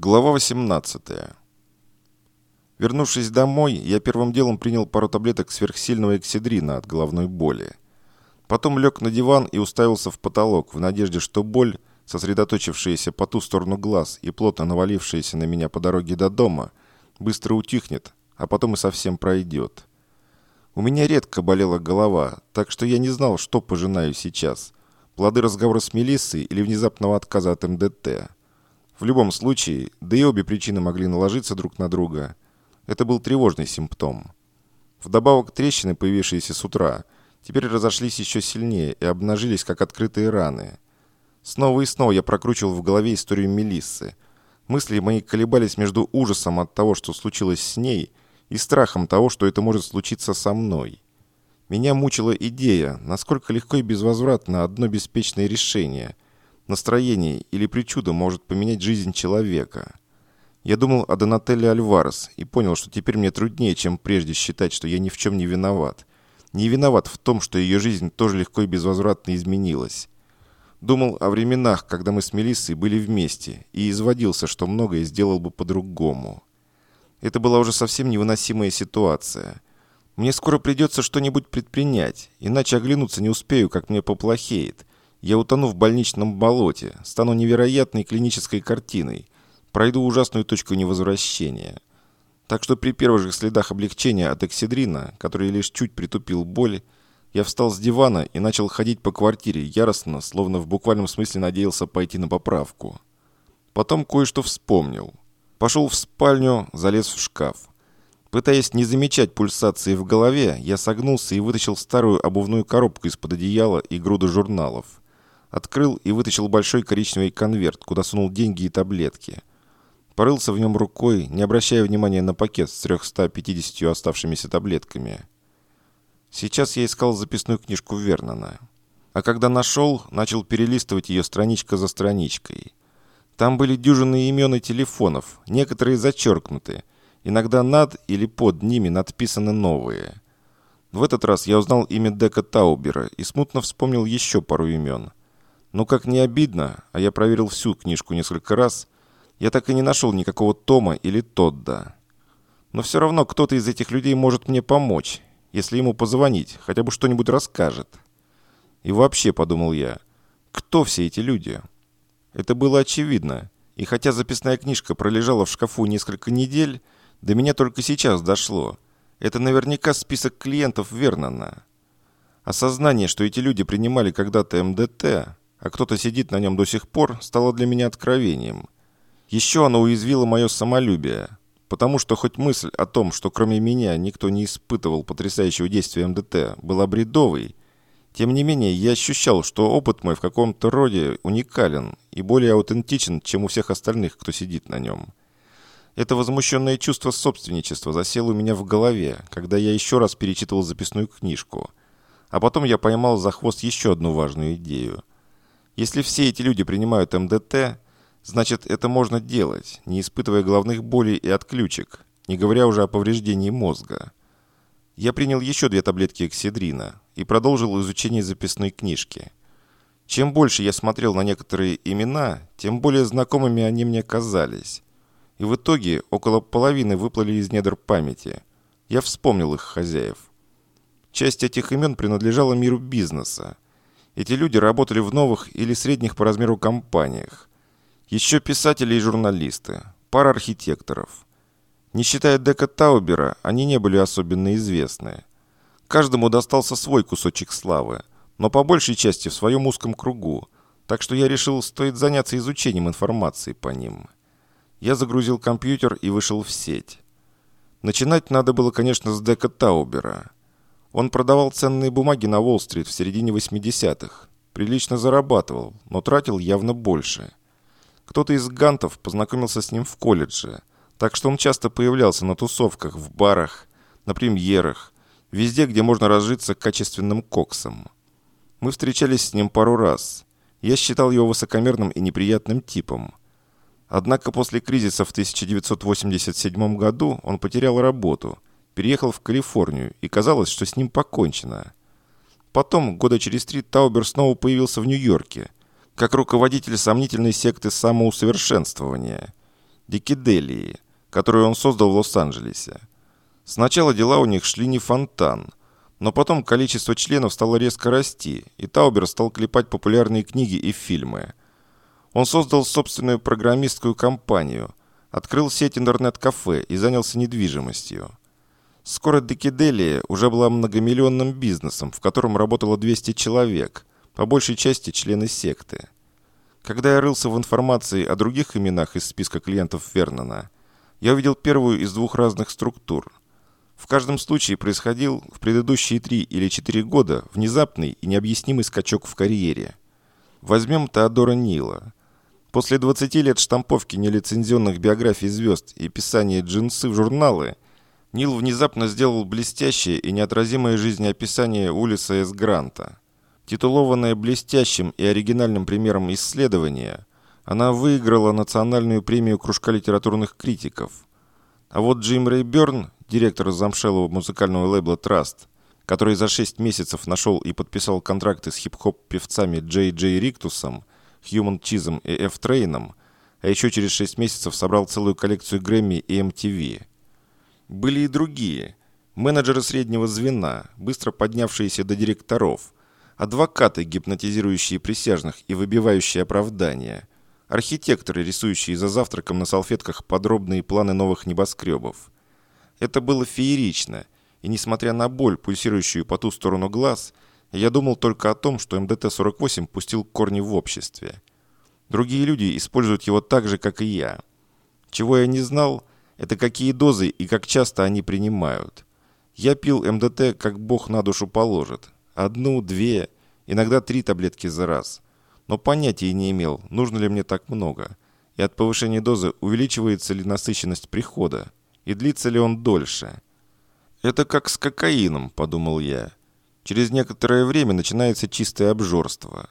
Глава 18. Вернувшись домой, я первым делом принял пару таблеток сверхсильного экседрина от головной боли. Потом лег на диван и уставился в потолок в надежде, что боль, сосредоточившаяся по ту сторону глаз и плотно навалившаяся на меня по дороге до дома, быстро утихнет, а потом и совсем пройдет. У меня редко болела голова, так что я не знал, что пожинаю сейчас. Плоды разговора с Мелиссой или внезапного отказа от МДТ. В любом случае, да и обе причины могли наложиться друг на друга. Это был тревожный симптом. Вдобавок трещины, появившиеся с утра, теперь разошлись еще сильнее и обнажились, как открытые раны. Снова и снова я прокручивал в голове историю Мелиссы. Мысли мои колебались между ужасом от того, что случилось с ней, и страхом того, что это может случиться со мной. Меня мучила идея, насколько легко и безвозвратно одно беспечное решение – Настроение или причуда может поменять жизнь человека. Я думал о Донателле Альварес и понял, что теперь мне труднее, чем прежде считать, что я ни в чем не виноват. Не виноват в том, что ее жизнь тоже легко и безвозвратно изменилась. Думал о временах, когда мы с Мелиссой были вместе, и изводился, что многое сделал бы по-другому. Это была уже совсем невыносимая ситуация. Мне скоро придется что-нибудь предпринять, иначе оглянуться не успею, как мне поплохеет. Я утону в больничном болоте, стану невероятной клинической картиной, пройду ужасную точку невозвращения. Так что при первых же следах облегчения от экседрина, который лишь чуть притупил боль, я встал с дивана и начал ходить по квартире яростно, словно в буквальном смысле надеялся пойти на поправку. Потом кое-что вспомнил. Пошел в спальню, залез в шкаф. Пытаясь не замечать пульсации в голове, я согнулся и вытащил старую обувную коробку из-под одеяла и груду журналов. Открыл и вытащил большой коричневый конверт, куда сунул деньги и таблетки. Порылся в нем рукой, не обращая внимания на пакет с 350 оставшимися таблетками. Сейчас я искал записную книжку Вернона. А когда нашел, начал перелистывать ее страничка за страничкой. Там были дюжины имен и телефонов, некоторые зачеркнуты. Иногда над или под ними надписаны новые. В этот раз я узнал имя Дека Таубера и смутно вспомнил еще пару имен – но как не обидно, а я проверил всю книжку несколько раз, я так и не нашел никакого Тома или Тодда. Но все равно кто-то из этих людей может мне помочь, если ему позвонить, хотя бы что-нибудь расскажет. И вообще, подумал я, кто все эти люди? Это было очевидно, и хотя записная книжка пролежала в шкафу несколько недель, до меня только сейчас дошло. Это наверняка список клиентов Вернона. Осознание, что эти люди принимали когда-то МДТ, а кто-то сидит на нем до сих пор, стало для меня откровением. Еще оно уязвило мое самолюбие, потому что хоть мысль о том, что кроме меня никто не испытывал потрясающего действия МДТ, была бредовой, тем не менее я ощущал, что опыт мой в каком-то роде уникален и более аутентичен, чем у всех остальных, кто сидит на нем. Это возмущенное чувство собственничества засело у меня в голове, когда я еще раз перечитывал записную книжку. А потом я поймал за хвост еще одну важную идею. Если все эти люди принимают МДТ, значит это можно делать, не испытывая головных болей и отключек, не говоря уже о повреждении мозга. Я принял еще две таблетки экседрина и продолжил изучение записной книжки. Чем больше я смотрел на некоторые имена, тем более знакомыми они мне казались. И в итоге около половины выплыли из недр памяти. Я вспомнил их хозяев. Часть этих имен принадлежала миру бизнеса, эти люди работали в новых или средних по размеру компаниях. Еще писатели и журналисты, пара архитекторов. Не считая Дека Таубера, они не были особенно известны. Каждому достался свой кусочек славы, но по большей части в своем узком кругу, так что я решил, стоит заняться изучением информации по ним. Я загрузил компьютер и вышел в сеть. Начинать надо было, конечно, с Дека Таубера – он продавал ценные бумаги на Уолл-стрит в середине 80-х. Прилично зарабатывал, но тратил явно больше. Кто-то из гантов познакомился с ним в колледже, так что он часто появлялся на тусовках, в барах, на премьерах, везде, где можно разжиться качественным коксом. Мы встречались с ним пару раз. Я считал его высокомерным и неприятным типом. Однако после кризиса в 1987 году он потерял работу – переехал в Калифорнию, и казалось, что с ним покончено. Потом, года через три, Таубер снова появился в Нью-Йорке, как руководитель сомнительной секты самоусовершенствования. Дикиделии, которую он создал в Лос-Анджелесе. Сначала дела у них шли не фонтан, но потом количество членов стало резко расти, и Таубер стал клепать популярные книги и фильмы. Он создал собственную программистскую компанию, открыл сеть интернет-кафе и занялся недвижимостью. Скоро Декиделия уже была многомиллионным бизнесом, в котором работало 200 человек, по большей части члены секты. Когда я рылся в информации о других именах из списка клиентов Вернона, я увидел первую из двух разных структур. В каждом случае происходил в предыдущие три или четыре года внезапный и необъяснимый скачок в карьере. Возьмем Теодора Нила. После 20 лет штамповки нелицензионных биографий звезд и писания джинсы в журналы, Нил внезапно сделал блестящее и неотразимое жизнеописание Улиса С. Гранта. Титулованное блестящим и оригинальным примером исследования, она выиграла национальную премию кружка литературных критиков. А вот Джим Рэй Бёрн, директор замшелого музыкального лейбла Trust, который за 6 месяцев нашел и подписал контракты с хип-хоп-певцами Джей Джей Риктусом, Хьюман Чизом и Ф. Трейном, а еще через 6 месяцев собрал целую коллекцию Грэмми и MTV. Были и другие. Менеджеры среднего звена, быстро поднявшиеся до директоров. Адвокаты, гипнотизирующие присяжных и выбивающие оправдания. Архитекторы, рисующие за завтраком на салфетках подробные планы новых небоскребов. Это было феерично, и несмотря на боль, пульсирующую по ту сторону глаз, я думал только о том, что МДТ-48 пустил корни в обществе. Другие люди используют его так же, как и я. Чего я не знал, это какие дозы и как часто они принимают. Я пил МДТ, как Бог на душу положит. Одну, две, иногда три таблетки за раз. Но понятия не имел, нужно ли мне так много. И от повышения дозы увеличивается ли насыщенность прихода. И длится ли он дольше. «Это как с кокаином», – подумал я. Через некоторое время начинается чистое обжорство.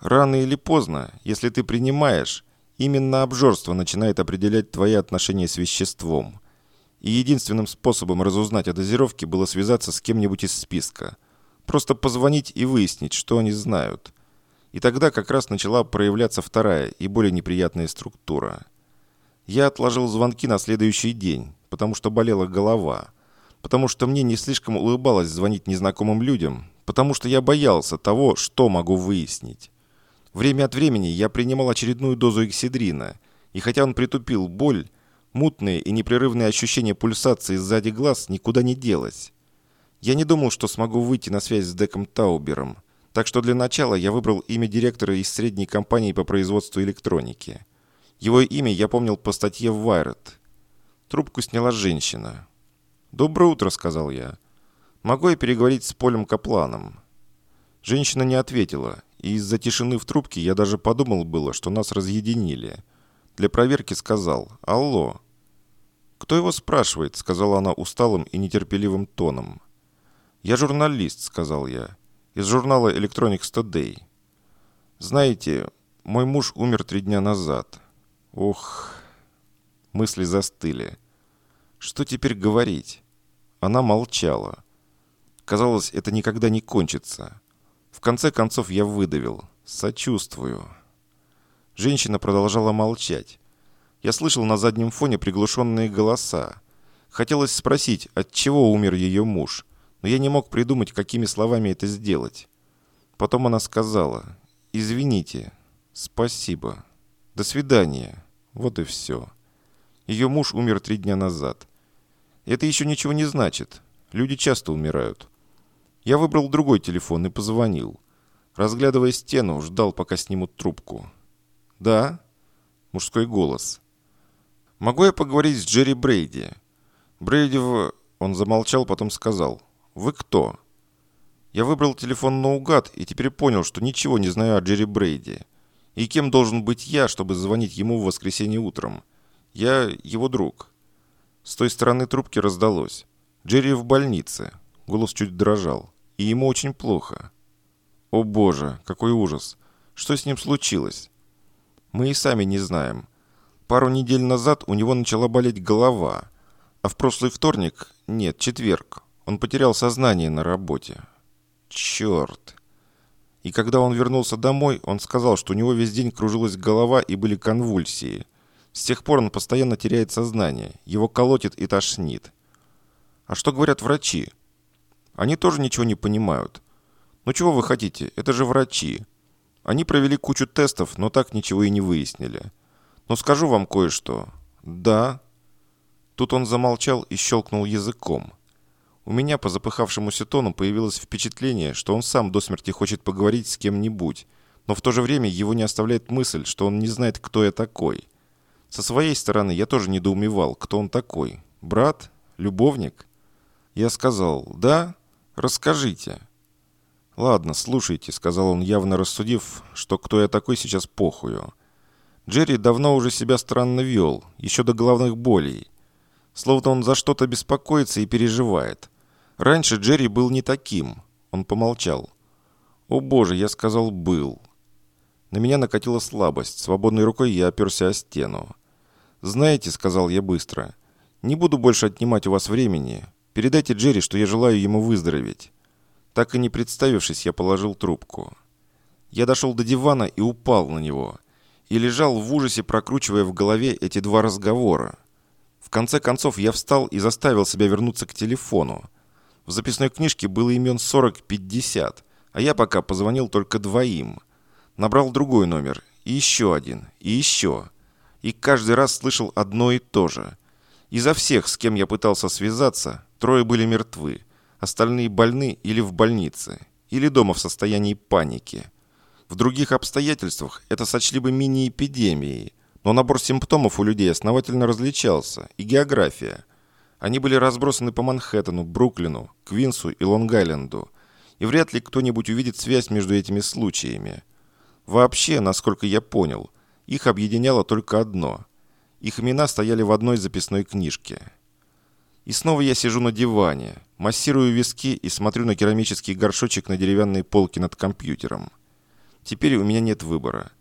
Рано или поздно, если ты принимаешь, именно обжорство начинает определять твои отношения с веществом. И единственным способом разузнать о дозировке было связаться с кем-нибудь из списка. Просто позвонить и выяснить, что они знают. И тогда как раз начала проявляться вторая и более неприятная структура. Я отложил звонки на следующий день, потому что болела голова – потому что мне не слишком улыбалось звонить незнакомым людям, потому что я боялся того, что могу выяснить. Время от времени я принимал очередную дозу эксидрина, и хотя он притупил боль, мутные и непрерывные ощущения пульсации сзади глаз никуда не делось. Я не думал, что смогу выйти на связь с Деком Таубером, так что для начала я выбрал имя директора из средней компании по производству электроники. Его имя я помнил по статье в Wired. Трубку сняла женщина. «Доброе утро», — сказал я. «Могу я переговорить с Полем Капланом?» Женщина не ответила, и из-за тишины в трубке я даже подумал было, что нас разъединили. Для проверки сказал «Алло». «Кто его спрашивает?» — сказала она усталым и нетерпеливым тоном. «Я журналист», — сказал я, — «из журнала Electronics Today». «Знаете, мой муж умер три дня назад». Ох, мысли застыли. Что теперь говорить? Она молчала. Казалось, это никогда не кончится. В конце концов я выдавил. Сочувствую. Женщина продолжала молчать. Я слышал на заднем фоне приглушенные голоса. Хотелось спросить, от чего умер ее муж, но я не мог придумать, какими словами это сделать. Потом она сказала, «Извините, спасибо, до свидания». Вот и все. Ее муж умер три дня назад. Это еще ничего не значит. Люди часто умирают. Я выбрал другой телефон и позвонил. Разглядывая стену, ждал, пока снимут трубку. «Да?» Мужской голос. «Могу я поговорить с Джерри Брейди?» «Брейди в...» Он замолчал, потом сказал. «Вы кто?» Я выбрал телефон наугад и теперь понял, что ничего не знаю о Джерри Брейди. И кем должен быть я, чтобы звонить ему в воскресенье утром? Я его друг. С той стороны трубки раздалось. Джерри в больнице. Голос чуть дрожал. И ему очень плохо. О боже, какой ужас. Что с ним случилось? Мы и сами не знаем. Пару недель назад у него начала болеть голова. А в прошлый вторник, нет, четверг, он потерял сознание на работе. Черт. И когда он вернулся домой, он сказал, что у него весь день кружилась голова и были конвульсии. С тех пор он постоянно теряет сознание, его колотит и тошнит. А что говорят врачи? Они тоже ничего не понимают. Ну чего вы хотите? Это же врачи. Они провели кучу тестов, но так ничего и не выяснили. Но скажу вам кое-что. Да. Тут он замолчал и щелкнул языком. У меня по запыхавшемуся тону появилось впечатление, что он сам до смерти хочет поговорить с кем-нибудь, но в то же время его не оставляет мысль, что он не знает, кто я такой. Со своей стороны я тоже недоумевал, кто он такой. Брат? Любовник? Я сказал «Да? Расскажите». «Ладно, слушайте», — сказал он, явно рассудив, что кто я такой сейчас похую. Джерри давно уже себя странно вел, еще до головных болей. Словно он за что-то беспокоится и переживает. Раньше Джерри был не таким. Он помолчал. «О боже», — я сказал «был». На меня накатила слабость. Свободной рукой я оперся о стену. «Знаете», — сказал я быстро, — «не буду больше отнимать у вас времени. Передайте Джерри, что я желаю ему выздороветь». Так и не представившись, я положил трубку. Я дошел до дивана и упал на него. И лежал в ужасе, прокручивая в голове эти два разговора. В конце концов, я встал и заставил себя вернуться к телефону. В записной книжке было имен 40-50, а я пока позвонил только двоим. Набрал другой номер, и еще один, и еще. И каждый раз слышал одно и то же. Изо всех, с кем я пытался связаться, трое были мертвы. Остальные больны или в больнице, или дома в состоянии паники. В других обстоятельствах это сочли бы мини-эпидемией, но набор симптомов у людей основательно различался, и география. Они были разбросаны по Манхэттену, Бруклину, Квинсу и Лонг-Айленду, и вряд ли кто-нибудь увидит связь между этими случаями. Вообще, насколько я понял, их объединяло только одно. Их имена стояли в одной записной книжке – и снова я сижу на диване, массирую виски и смотрю на керамический горшочек на деревянной полке над компьютером. Теперь у меня нет выбора.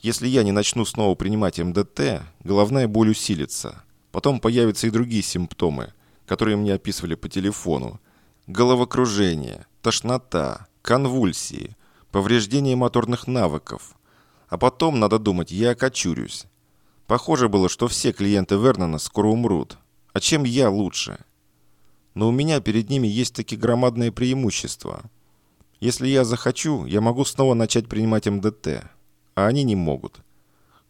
Если я не начну снова принимать МДТ, головная боль усилится. Потом появятся и другие симптомы, которые мне описывали по телефону. Головокружение, тошнота, конвульсии, повреждение моторных навыков. А потом, надо думать, я окочурюсь. Похоже было, что все клиенты Вернона скоро умрут, а чем я лучше? Но у меня перед ними есть такие громадные преимущества. Если я захочу, я могу снова начать принимать МДТ, а они не могут.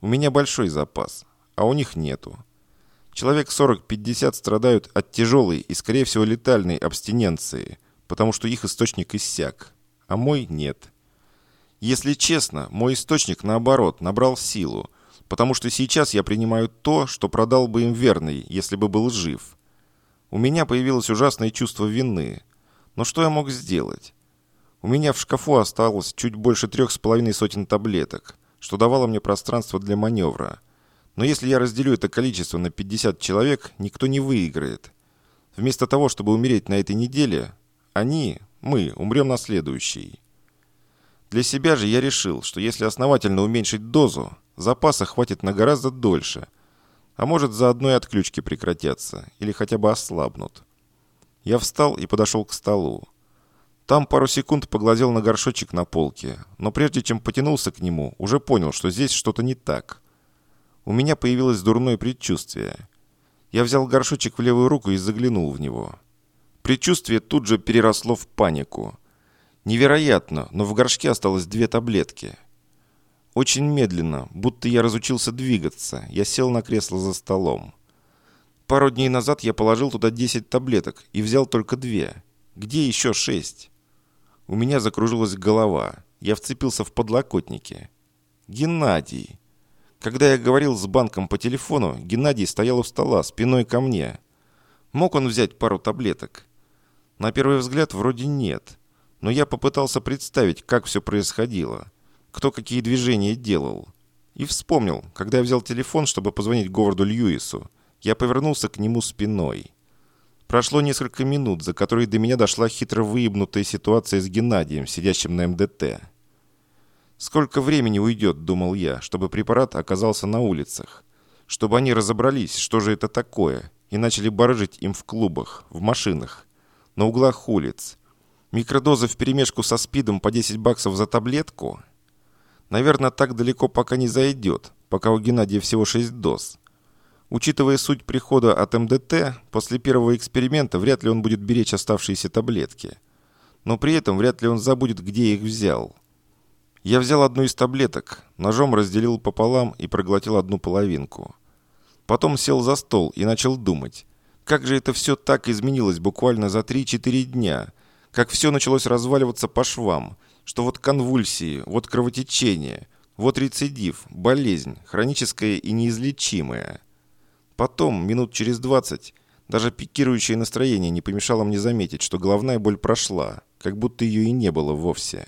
У меня большой запас, а у них нету. Человек 40-50 страдают от тяжелой и, скорее всего, летальной абстиненции, потому что их источник иссяк, а мой нет. Если честно, мой источник, наоборот, набрал силу – потому что сейчас я принимаю то, что продал бы им верный, если бы был жив. У меня появилось ужасное чувство вины. Но что я мог сделать? У меня в шкафу осталось чуть больше трех с половиной сотен таблеток, что давало мне пространство для маневра. Но если я разделю это количество на 50 человек, никто не выиграет. Вместо того, чтобы умереть на этой неделе, они, мы, умрем на следующей. Для себя же я решил, что если основательно уменьшить дозу, Запаса хватит на гораздо дольше. А может, заодно и отключки прекратятся, или хотя бы ослабнут. Я встал и подошел к столу. Там пару секунд поглазел на горшочек на полке, но прежде чем потянулся к нему, уже понял, что здесь что-то не так. У меня появилось дурное предчувствие. Я взял горшочек в левую руку и заглянул в него. Предчувствие тут же переросло в панику. Невероятно, но в горшке осталось две таблетки – очень медленно, будто я разучился двигаться, я сел на кресло за столом. Пару дней назад я положил туда 10 таблеток и взял только две. Где еще шесть? У меня закружилась голова. Я вцепился в подлокотники. Геннадий. Когда я говорил с банком по телефону, Геннадий стоял у стола, спиной ко мне. Мог он взять пару таблеток? На первый взгляд вроде нет. Но я попытался представить, как все происходило кто какие движения делал. И вспомнил, когда я взял телефон, чтобы позвонить Говарду Льюису, я повернулся к нему спиной. Прошло несколько минут, за которые до меня дошла хитро выебнутая ситуация с Геннадием, сидящим на МДТ. Сколько времени уйдет, думал я, чтобы препарат оказался на улицах. Чтобы они разобрались, что же это такое, и начали барыжить им в клубах, в машинах, на углах улиц. Микродоза вперемешку со спидом по 10 баксов за таблетку – Наверное, так далеко пока не зайдет, пока у Геннадия всего 6 доз. Учитывая суть прихода от МДТ, после первого эксперимента вряд ли он будет беречь оставшиеся таблетки. Но при этом вряд ли он забудет, где их взял. Я взял одну из таблеток, ножом разделил пополам и проглотил одну половинку. Потом сел за стол и начал думать, как же это все так изменилось буквально за 3-4 дня, как все началось разваливаться по швам, что вот конвульсии, вот кровотечение, вот рецидив, болезнь, хроническая и неизлечимая. Потом, минут через 20, даже пикирующее настроение не помешало мне заметить, что головная боль прошла, как будто ее и не было вовсе.